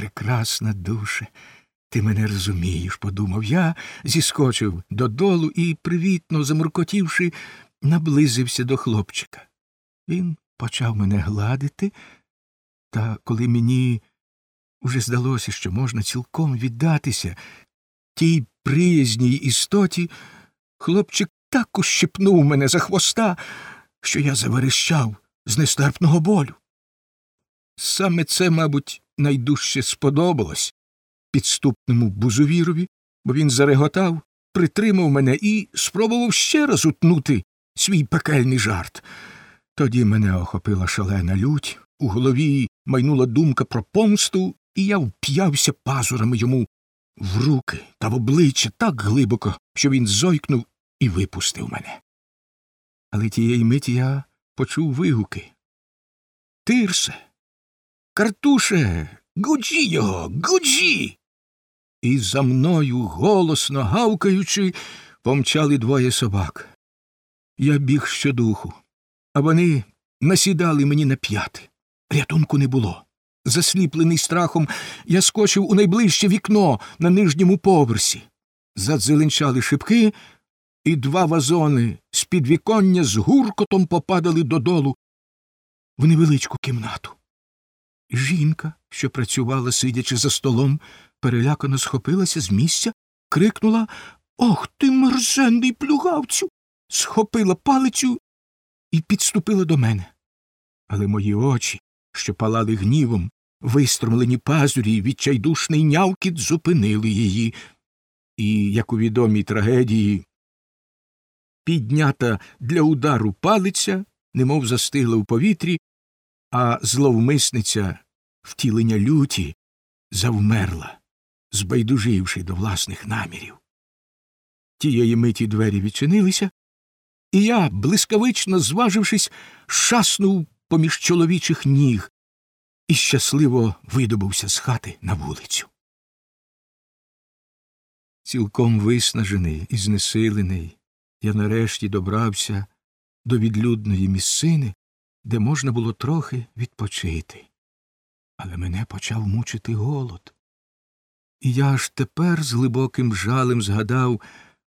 прекрасна душе, ти мене розумієш, подумав я, зіскочив додолу і, привітно замуркотівши, наблизився до хлопчика. Він почав мене гладити, та коли мені уже здалося, що можна цілком віддатися тій приязній істоті, хлопчик так ущипнув мене за хвоста, що я заверещав з нестерпного болю. Саме це, мабуть, найдужче сподобалось підступному бузовірові, бо він зареготав, притримав мене і спробував ще раз утнути свій пекельний жарт. Тоді мене охопила шалена лють, у голові майнула думка про помсту, і я вп'явся пазурами йому в руки та в обличчя так глибоко, що він зойкнув і випустив мене. Але тієї миті я почув вигуки. Тирсе, картуше, гуджі його, гуджі. І за мною, голосно гавкаючи, помчали двоє собак. Я біг щодуху, а вони насідали мені на п'яти. Рятунку не було. Засліплений страхом, я скочив у найближче вікно на нижньому поверсі. Задзеленчали шибки, і два вазони з підвіконня з гуркотом попадали додолу в невеличку кімнату. Жінка, що працювала, сидячи за столом, перелякано схопилася з місця, крикнула Ох ти, мерзенний плюгавцю! схопила палицю і підступила до мене. Але мої очі, що палали гнівом, вистромлені пазурі й відчайдушний нявкіт зупинили її. І, як у відомій трагедії, піднята для удару палиця, немов застигла в повітрі, а зловмисниця втілення люті завмерла, збайдуживши до власних намірів. Тієї миті двері відчинилися, і я, блискавично зважившись, шаснув поміж чоловічих ніг і щасливо видобувся з хати на вулицю. Цілком виснажений і знесилений, я нарешті добрався до відлюдної місцини, де можна було трохи відпочити. Але мене почав мучити голод. І я аж тепер з глибоким жалем згадав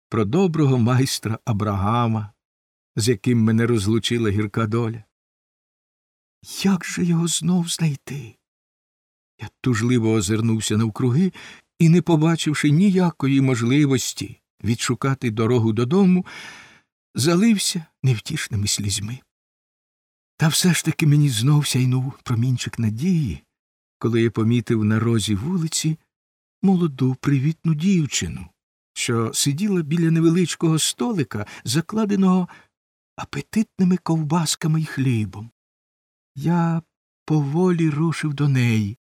про доброго майстра Абрагама, з яким мене розлучила гірка доля. Як же його знов знайти? Я тужливо озирнувся навкруги і, не побачивши ніякої можливості відшукати дорогу додому, залився невтішними слізьми. Та все ж таки мені знов сяйнув промінчик надії, коли я помітив на розі вулиці молоду привітну дівчину, що сиділа біля невеличкого столика, закладеного апетитними ковбасками й хлібом. Я поволі рушив до неї.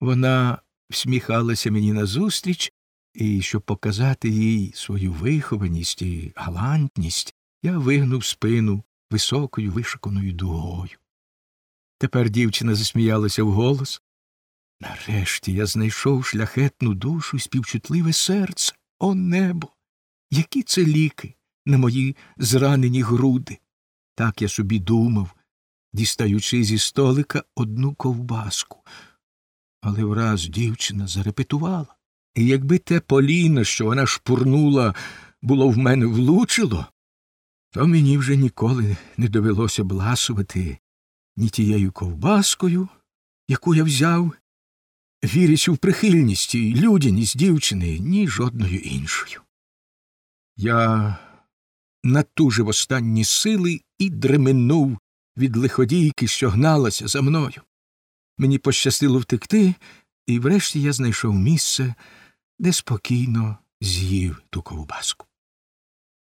Вона всміхалася мені назустріч, і, щоб показати їй свою вихованість і галантність, я вигнув спину високою вишуканою дугою. Тепер дівчина засміялася вголос. Нарешті я знайшов шляхетну душу і співчутливе серце. О небо! Які це ліки на мої зранені груди. Так я собі думав, дістаючи зі столика одну ковбаску. Але враз дівчина зарепетувала. І якби те поліно, що вона шпурнула, було в мене влучило, то мені вже ніколи не довелося б ласувати ні тією ковбаскою, яку я взяв, вірячи в прихильність і людяність дівчини, ні жодною іншою. Я натужив останні сили і дременув від лиходійки, що гналася за мною. Мені пощастило втекти, і врешті я знайшов місце, де спокійно з'їв ту ковбаску.